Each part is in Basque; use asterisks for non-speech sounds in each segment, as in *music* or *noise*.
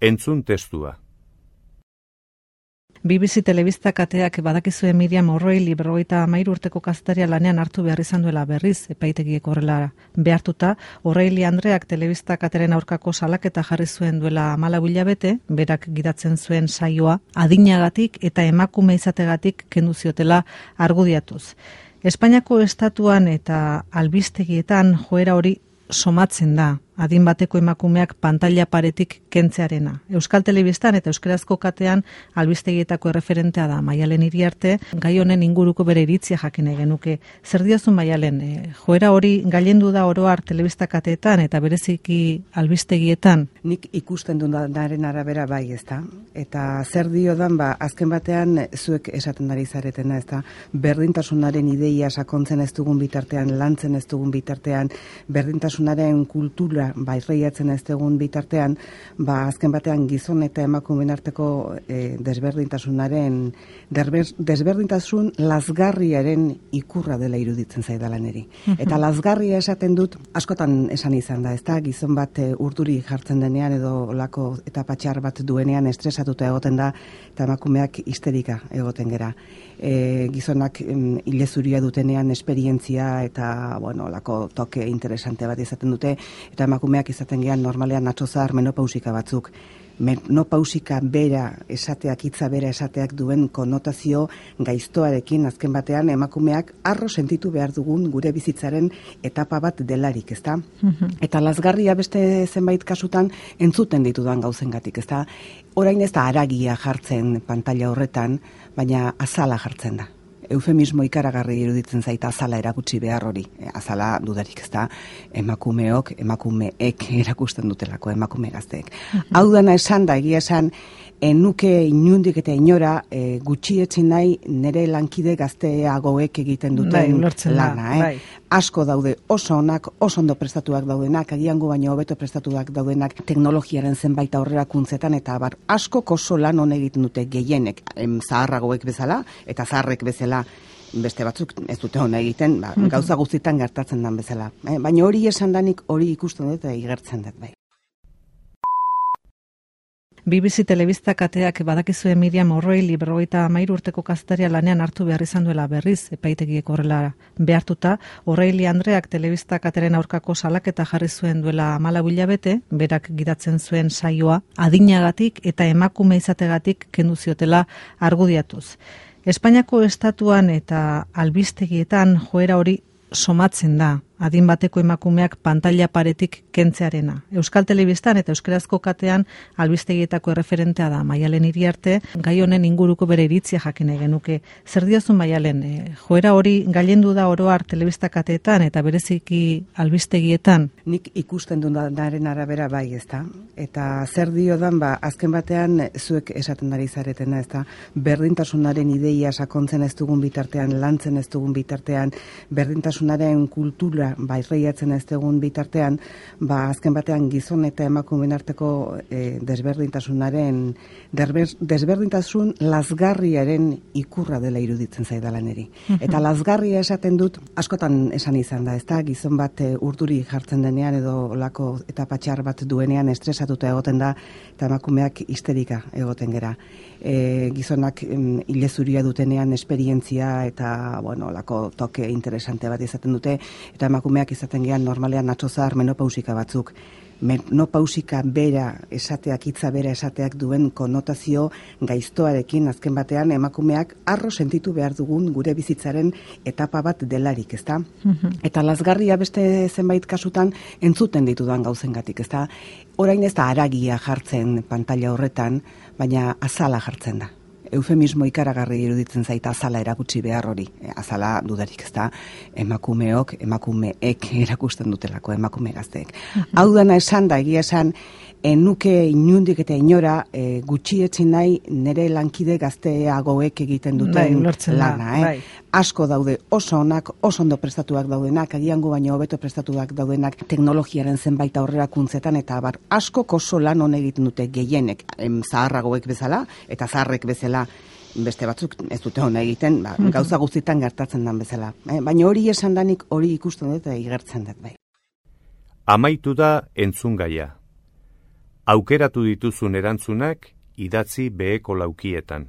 Entzun testua. BBC Telebista kateak badakizue Miriam Orroi libroita amairu urteko kastaria lanean hartu behar izan duela berriz epaitegiek horrela behartuta. Orreili Andreak Telebista kateren aurkako salaketa jarri zuen duela amala bete, berak gidatzen zuen saioa, adinagatik eta emakume izategatik kendu ziotela argudiatuz. Espainiako estatuan eta albistegietan joera hori somatzen da, adin bateko emakumeak pantalla paretik kentzearena. Euskal Telebistan eta Euskarazko katean albistegietako erreferentea da Maialen Iriarte, gai honen inguruko bere iritzia jakine genuke. Zer diozu Maialen, e, joera hori gailendu da oroar Telebista kateetan eta bereziki albistegietan? Nik ikusten du daren arabera bai, ezta? Eta zer dio dan, ba, azken batean zuek esaten dari zaretena, ezta? Berdintasunaren ideia sakontzen ez dugun bitartean, lantzen ez dugun bitartean, berdintasunaren kultura bai reiatzen ez dugun bitartean, ba azken batean gizon eta emakumeen arteko e, desberdintasunaren desberdintasun lazgarriaren ikurra dela iruditzen zaidala neri. Eta lazgarria esaten dut askotan esan izan da, ezta gizon bat e, urduri jartzen denean edo lako eta patxar bat duenean estresatuta egoten da eta emakumeak histerika egoten gera. E, gizonak em, ilezuria dutenean esperientzia eta bueno, lako toke interesante bat izaten dute. Eta emakumeak izaten gean normalean atzozar menopausika batzuk menopausika bera esateak hitza bera esateak duen konotazio gaiztoarekin azken batean emakumeak arro sentitu behar dugun gure bizitzaren etapa bat delarik, ezta? Mhm. Eta lazgarria beste zenbait kasutan entzuten ditudan gauzengatik, ezta? Orain ez da aragia jartzen pantalla horretan, baina azala jartzen da eufemismo ikaragarri iruditzen zaita azala erakutsi behar hori. E, azala dudarik ez da emakumeok, emakumeek *laughs* erakusten dutelako, emakume gazteek. Hau dana esan da, egia esan, enuke inundik eta inora e, gutxietzi nahi nire lankide gazteagoek egiten duten bai, lana. Eh? Bai. Asko daude oso onak, oso ondo prestatuak daudenak, agiango baino hobeto prestatuak daudenak teknologiaren zenbait aurrerakuntzetan eta bar asko oso lan hon egiten dute gehienek em, zaharragoek bezala eta zaharrek bezala beste batzuk ez dute hona egiten, ba, gauza guztietan gertatzen dan bezala. Eh? Baina hori esan danik hori ikusten dut eta igertzen dut bai. BBC Telebista kateak badakizue Miriam Orroi libroita amairu urteko kastaria lanean hartu behar izan duela berriz epaitegiek horrela behartuta. Orreili Andreak Telebista kateren aurkako salaketa jarri zuen duela amala bete, berak gidatzen zuen saioa, adinagatik eta emakume izategatik kendu ziotela argudiatuz. Espainiako estatuan eta albistegietan joera hori somatzen da adin bateko emakumeak pantalla paretik kentzearena. Euskal Telebistan eta Euskarazko katean albistegietako erreferentea da Maialen Iriarte, gai honen inguruko bere iritzia jakine genuke. Zer diozu Maialen, e, joera hori gailendu da oroar telebista kateetan eta bereziki albistegietan? Nik ikusten du daren arabera bai, ezta? Eta zer dio dan, ba, azken batean zuek esaten dari zaretena, ezta? Berdintasunaren ideia sakontzen ez dugun bitartean, lantzen ez dugun bitartean, berdintasunaren kultura gora bairreiatzen ez dugun bitartean, ba azken batean gizon eta emakumeen arteko e, desberdintasunaren desberdintasun lazgarriaren ikurra dela iruditzen zaidala neri. Eta lazgarria esaten dut askotan esan izan da, ezta gizon bat e, urduri jartzen denean edo lako eta patxar bat duenean estresatuta egoten da eta emakumeak histerika egoten gera. E, gizonak ilezuria dutenean esperientzia eta bueno, lako toke interesante bat izaten dute eta emakumeak izaten gean normalean natzozar menopausika batzuk menopausika bera esateak hitza bera esateak duen konotazio gaiztoarekin azken batean emakumeak arro sentitu behar dugun gure bizitzaren etapa bat delarik, ezta? Mhm. Eta lazgarria beste zenbait kasutan entzuten ditudan gauzengatik, ezta? Orain ez da aragia jartzen pantalla horretan, baina azala jartzen da eufemismo ikaragarri iruditzen zaita azala erakutsi behar hori. E, azala dudarik ez da emakumeok, emakumeek *laughs* erakusten dutelako emakume gazteek. Hau dana esan da, egia esan, enuke inundik eta inora e, gutxietzi nahi nire lankide gazteagoek egiten duten bai, lana. Eh? Bai. Asko daude oso onak, oso ondo prestatuak daudenak, agiango baino hobeto prestatuak daudenak teknologiaren zenbait aurrera kuntzetan, eta bar, asko oso lan hon egiten dute gehienek em, zaharragoek bezala, eta zaharrek bezala beste batzuk ez dute hona egiten, ba, gauza guztietan gertatzen den bezala. Eh? Baina hori esan danik hori ikusten dut eta igertzen dut bai. Amaitu da entzungaia. Aukeratu dituzun erantzunak idatzi beheko laukietan.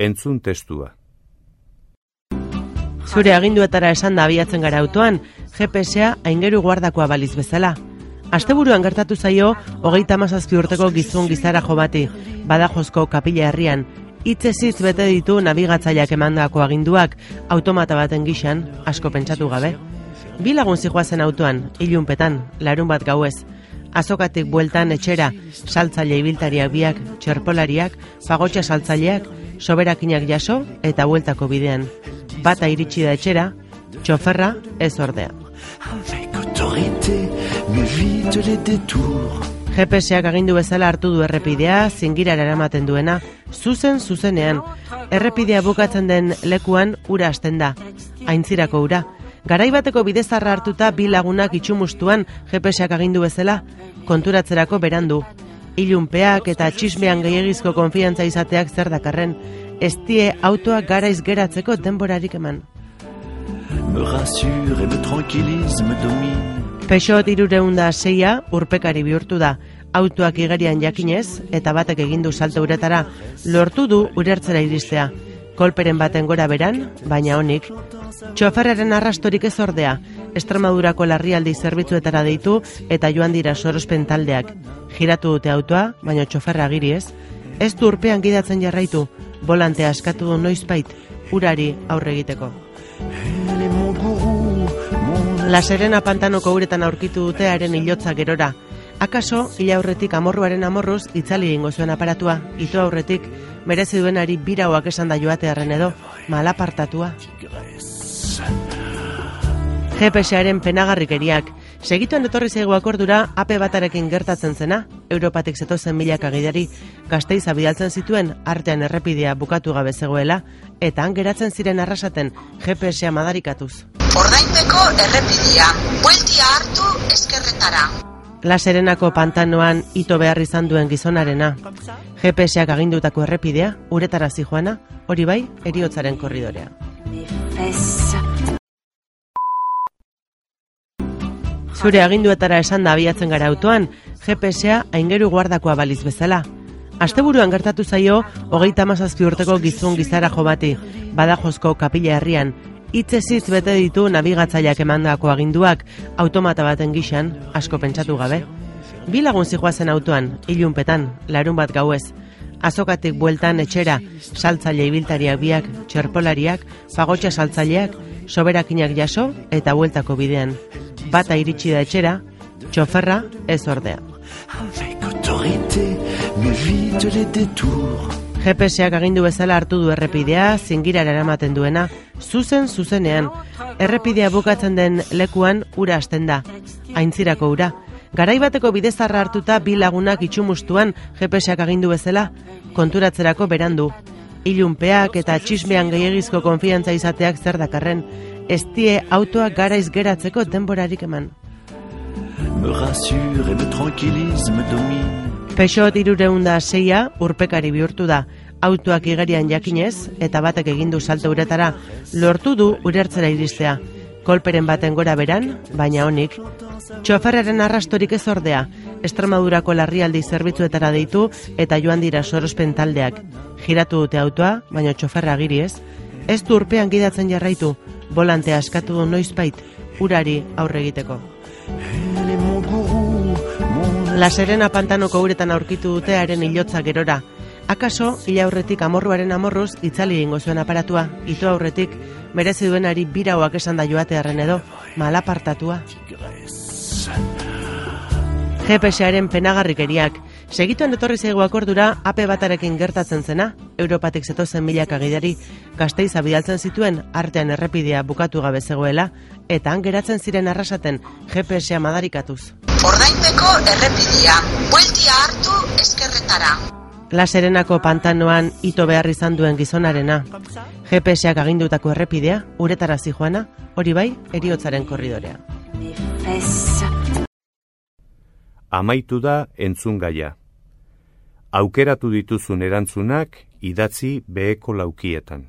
Entzun testua. Zure aginduetara esan da abiatzen gara autoan, GPS-a aingeru guardakoa baliz bezala. Asteburuan gertatu zaio, hogeita mazazpi urteko gizun gizara jo bati, badajozko kapila herrian, itzeziz bete ditu nabigatzaileak emandako aginduak, automata baten gixan, asko pentsatu gabe. Bi lagun zijoazen autoan, ilunpetan, larun bat gauez, azokatik bueltan etxera, saltzaile ibiltariak biak, txerpolariak, pagotxa saltzaileak, soberakinak jaso eta bueltako bidean. Bata iritsi da etxera, txoferra ez ordea. GPSak agindu bezala hartu du errepidea, zingirara eramaten duena, zuzen zuzenean. Errepidea bukatzen den lekuan ura hasten da. Aintzirako ura. Garaibateko bidezarra hartuta bi lagunak itxumustuan GPSak agindu bezala, konturatzerako berandu. Ilunpeak eta txismean gehiagizko konfiantza izateak zer dakarren, ez die autoa garaiz geratzeko denborarik eman. Me rassure me tranquillise, me domine. Peugeot irureunda seia urpekari bihurtu da. Autoak igarian jakinez eta batek egindu salto uretara lortu du urertzera iristea. Kolperen baten gora beran, baina honik. Txoferraren arrastorik ez ordea, Estremadurako larrialdi zerbitzuetara deitu eta joan dira sorospen taldeak. Giratu dute autoa, baina txoferra agiri ez. Ez du urpean gidatzen jarraitu, volante askatu du noizbait, urari aurre egiteko. La Serena pantanoko uretan aurkitu dute haren hilotza gerora. Akaso, hila aurretik amorruaren amorruz itzali egingo zuen aparatua, ito aurretik, merezi duenari birauak esan da joatearen edo, malapartatua. GPSaren penagarrikeriak, segituan etorri zaigu akordura AP batarekin gertatzen zena, Europatik zetozen milaka gidari, gazteiza bidaltzen zituen artean errepidea bukatu gabe zegoela, eta han geratzen ziren arrasaten GPS-a madarikatuz. Ordainpeko errepidea, bueltia hartu eskerretara. La Serenako pantanoan ito behar izan duen gizonarena. GPS-ak agindutako errepidea, uretara zijoana, hori bai, eriotzaren korridorea. Zure aginduetara esan da abiatzen gara autoan, GPS-a aingeru guardakoa baliz bezala. Asteburuan gertatu zaio, hogeita mazazpi urteko gizun gizara jo bati, badajozko kapila herrian, hitzezitz bete ditu nabigatzaileak emandako aginduak automata baten gixan, asko pentsatu gabe. Bi lagun zijoazen autoan, ilunpetan, larun bat gauez. Azokatik bueltan etxera, saltzaile ibiltariak biak, txerpolariak, fagotxa saltzaileak, soberakinak jaso eta bueltako bidean. Bata iritsi da etxera, txoferra ez ordea. GPS-ak agindu bezala hartu du errepidea, zingirara eramaten duena, zuzen zuzenean. Errepidea bukatzen den lekuan ura hasten da. Aintzirako ura. Garaibateko bidezarra hartuta bi lagunak itxumustuan GPS-ak agindu bezala, konturatzerako berandu. Ilunpeak eta txismean gehiagizko konfiantza izateak zer dakarren, ez die autoa garaiz geratzeko denborarik eman. Me rassure et me tranquillise, me domine. Peugeot irureunda seia urpekari bihurtu da. Autoak igarian jakinez eta batek egindu salto uretara lortu du urertzera iristea. Kolperen baten gora beran, baina honik. Txoferraren arrastorik ez ordea, Estremadurako larrialdi zerbitzuetara deitu eta joan dira sorospen taldeak. Giratu dute autoa, baina txoferra agiri ez. Ez du urpean gidatzen jarraitu, volante askatu du noizbait, urari aurre egiteko. La Serena pantanoko uretan aurkitu dute haren hilotza gerora. Akaso, hila aurretik amorruaren amorruz itzali egingo zuen aparatua, ito aurretik, merezi duenari birauak esan da joatearen edo, malapartatua. GPS-aren penagarrikeriak, segituan etorri zaigu akordura AP batarekin gertatzen zena, Europatik zetozen milaka gidari, gazteiza bidaltzen zituen artean errepidea bukatu gabe zegoela, eta han geratzen ziren arrasaten GPS-a madarikatuz. Ordainpeko errepidea, bueltia hartu eskerretara. La Serenako pantanoan ito behar izan duen gizonarena. GPS-ak agindutako errepidea, uretara zijoana, hori bai, eriotzaren korridorea. Amaitu da entzungaia. Aukeratu dituzun erantzunak idatzi beheko laukietan.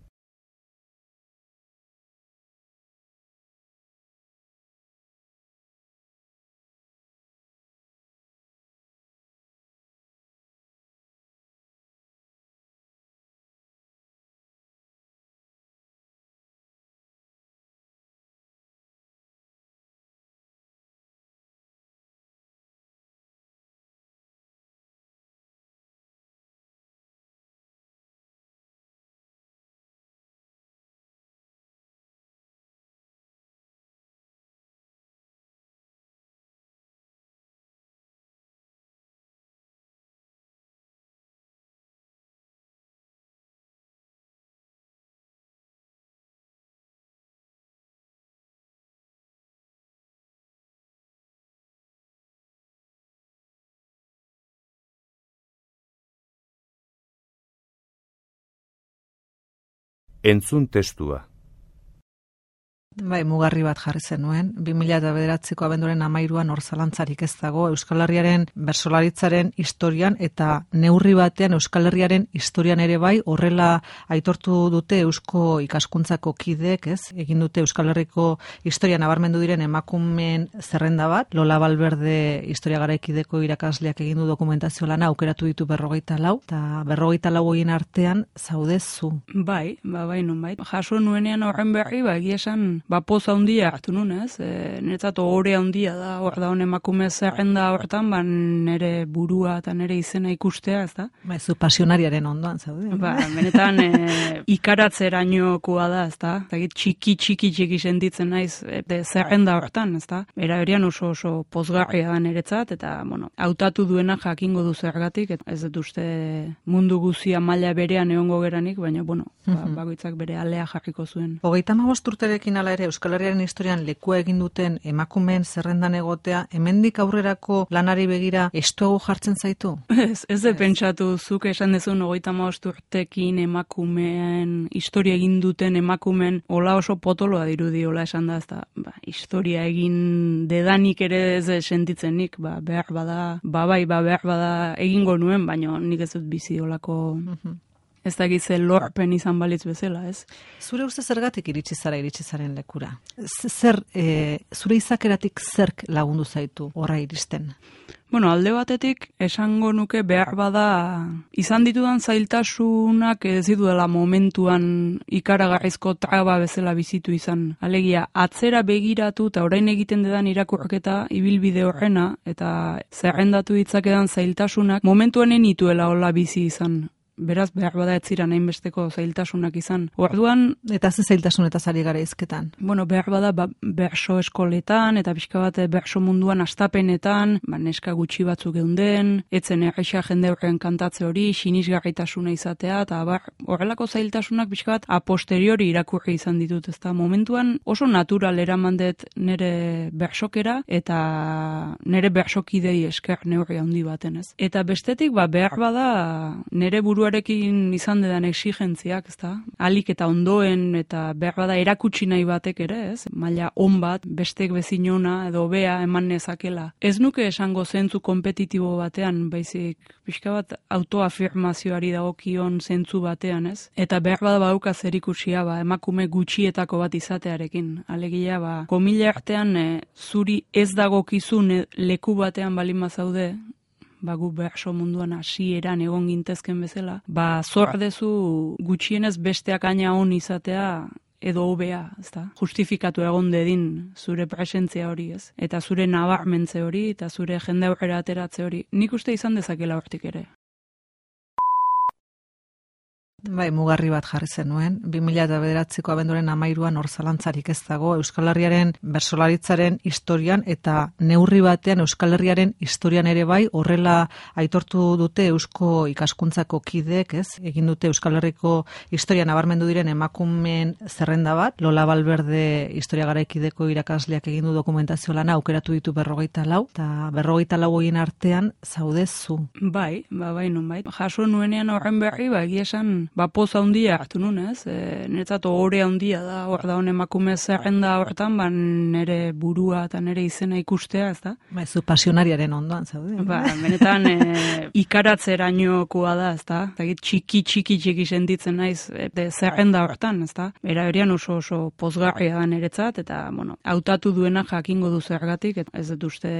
Entzun testua. Bai, mugarri bat jarri zenuen. 2009ko abenduaren amairuan hor zalantzarik ez dago Euskal Herriaren bersolaritzaren historian eta neurri batean Euskal Herriaren historian ere bai horrela aitortu dute Eusko ikaskuntzako kidek, ez? Egin dute Euskal Herriko historia nabarmendu diren emakumen zerrenda bat, Lola Balberde historia garaikideko irakasleak egin du dokumentazio lana aukeratu ditu berrogeita lau, eta berrogeita lau artean zaudezu. Bai, ba, bai, nun bai. Jaso nuenean horren berri, ba, esan ba poz handia hartu nun, ez? E, niretzat ohore handia da, hor da hon emakume zerrenda hortan, ba nere burua eta nere izena ikustea, ez da? Ba, zu pasionariaren ondoan, zaude? Ba, benetan e, *laughs* ikaratzerainokoa da, ez da? Zagit, txiki, txiki, txiki sentitzen naiz e, zerrenda hortan, ez da? Era horian oso oso pozgarria da niretzat, eta, bueno, hautatu duena jakingo du zergatik, ez dut uste mundu guzia maila berean egongo geranik, baina, bueno, ba, bagoitzak bere alea jarriko zuen. Hogeita urterekin ala ere Euskal Herriaren historian lekua egin duten emakumeen zerrendan egotea, hemendik aurrerako lanari begira estuago jartzen zaitu? Ez, ez de pentsatu, zuk esan dezun hogeita urtekin emakumeen historia egin duten emakumeen hola oso potoloa dirudi hola esan da, ezta, ba, historia egin dedanik ere ez sentitzen nik, ba, behar bada, ba, bai, ba, behar bada egingo nuen, baina nik ez dut bizi holako ez da gitze lorpen izan balitz bezala, ez? Zure uste zergatik iritsi zara iritsi zaren lekura? Zer, e, zure izakeratik zerk lagundu zaitu horra iristen? Bueno, alde batetik esango nuke behar bada izan ditudan zailtasunak ez dela momentuan ikaragarrizko traba bezala bizitu izan. Alegia, atzera begiratu eta orain egiten dedan irakurketa ibilbide horrena eta zerrendatu ditzakedan zailtasunak momentuanen ituela hola bizi izan beraz behar bada ez zira nahin besteko zailtasunak izan. Orduan eta ze zailtasun eta zari gara izketan. Bueno, behar bada ba, berso eskoletan eta pixka bat berso munduan astapenetan, ba, neska gutxi batzuk geunden, etzen errexia jende horren kantatze hori, sinisgarritasuna izatea, eta bar, horrelako zailtasunak pixka bat a posteriori irakurri izan ditut, ezta momentuan oso natural eramandet nere bersokera eta nere bersokidei esker neurri handi baten ez. Eta bestetik, ba, behar bada nere buruari buruarekin izan dedan exigentziak, ezta? Alik eta ondoen eta behar bada erakutsi nahi batek ere, ez? Maila on bat, bestek bezinona edo bea eman nezakela. Ez nuke esango zentzu kompetitibo batean, baizik pixka bat autoafirmazioari dagokion zentzu batean, ez? Eta behar bada bauka zer ikusia, ba, emakume gutxietako bat izatearekin. Alegia, ba, komila artean e, zuri ez dagokizun e, leku batean balima zaude, ba gu berso munduan hasieran egon gintezken bezala, ba zor dezu gutxienez besteak aina on izatea edo hobea, ezta? Justifikatu egon dedin zure presentzia hori, ez? Eta zure nabarmentze hori eta zure jende aurrera ateratze hori. Nik uste izan dezakela hortik ere. Bai, mugarri bat jarri zenuen. 2009ko abenduaren amairuan hor zalantzarik ez dago Euskal Herriaren bersolaritzaren historian eta neurri batean Euskal Herriaren historian ere bai horrela aitortu dute Eusko ikaskuntzako kidek, ez? Egin dute Euskal Herriko historia nabarmendu diren emakumen zerrenda bat, Lola Balberde historia garaikideko irakasleak egin du dokumentazio lana aukeratu ditu berrogeita lau, eta berrogeita lau artean zaudezu. Bai, ba, bai, nun bai. Jaso nuenean horren berri, ba, esan ba, poza handia hartu nun, ez? E, Niretzat ohore handia da, hor da hon emakume zerrenda hortan, ba, nere burua eta nere izena ikustea, ez da? Ba, zu pasionariaren ondoan, zaude? Ba, benetan e, ikaratzerainokoa da, ez da? Zagit, txiki, txiki, txiki sentitzen naiz, e, zerrenda hortan, ez da? Era berian oso oso pozgarria da niretzat, eta, bueno, hautatu duena jakingo du zergatik, ez dut uste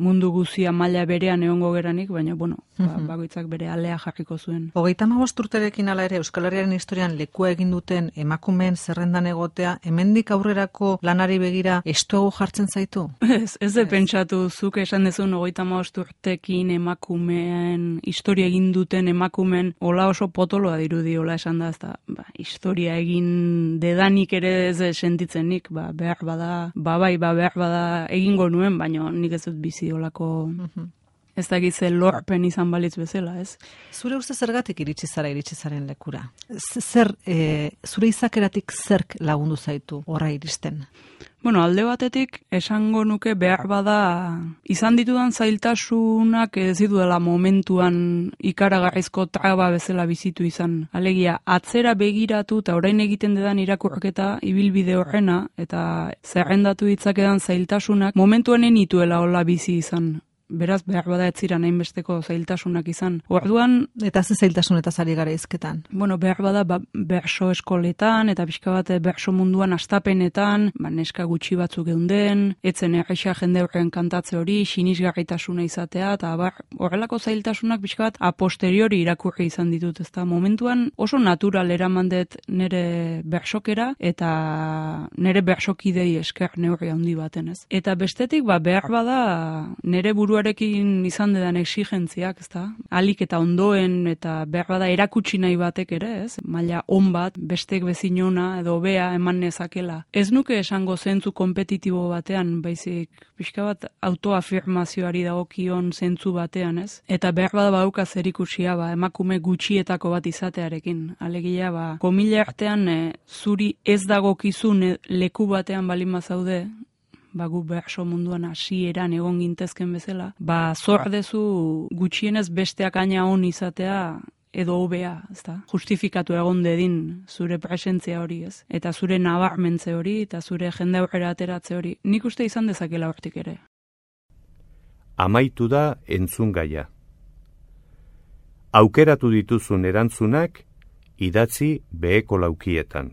mundu guzia maila berean egongo geranik, baina, bueno, ba, bagoitzak bere alea jarriko zuen. Hogeita urterekin ala ere Euskal Herriaren historian lekua egin duten emakumeen zerrendan egotea, hemendik aurrerako lanari begira estuago jartzen zaitu? Ez, ez de pentsatu zuk esan dezun hogeita mabost urtekin emakumeen historia egin duten emakumeen ola oso potoloa dirudi ola esan da, ez da, ba, historia egin dedanik ere ez sentitzenik, ba, behar bada, ba bai, ba, behar bada egingo nuen, baina nik ez dut bizi olako ez da gize lorpen izan balitz bezala, ez? Zure uste zergatik iritsi zara iritsi zaren lekura? Zer, e, zure izakeratik zerk lagundu zaitu horra iristen? Bueno, alde batetik esango nuke behar bada izan ditudan zailtasunak ez dela momentuan ikaragarrizko traba bezala bizitu izan. Alegia, atzera begiratu eta orain egiten dedan irakurketa ibilbide horrena eta zerrendatu ditzakedan zailtasunak momentuanen nituela hola bizi izan. Beraz, behar bada ez ziren hainbesteko zailtasunak izan. Orduan, Eta ze zailtasun eta zari gara izketan? bueno, behar bada ba, berso eskoletan, eta pixka bat eh, berso munduan astapenetan, ba, neska gutxi batzuk geunden, etzen erresa jende horren kantatze hori, sinisgarritasuna izatea, eta bar, horrelako zailtasunak pixka bat a posteriori irakurri izan ditut, ezta momentuan oso natural eraman dut nere bersokera, eta nere bersokidei esker neurri handi baten, ez. Eta bestetik, ba, behar bada nere buruarekin izan dedan exigentziak, ezta? Alik eta ondoen eta behar bada erakutsi nahi batek ere, ez? Maila on bat, bestek bezinona edo bea eman nezakela. Ez nuke esango zentzu kompetitibo batean, baizik pixka bat autoafirmazioari dagokion zentzu batean, ez? Eta behar bada bauka zerikusia, ba, emakume gutxietako bat izatearekin. Alegia, ba, komila artean e, zuri ez dagokizun e, leku batean balin bazaude, ba, gu berso munduan hasieran egon gintezken bezala, ba, zor dezu gutxienez besteak aina on izatea edo hobea, ezta? Justifikatu egon dedin zure presentzia hori, ez? Eta zure nabarmentze hori eta zure jende aurrera ateratze hori. Nik uste izan dezakela hortik ere. Amaitu da entzun gaia. Aukeratu dituzun erantzunak idatzi beheko laukietan.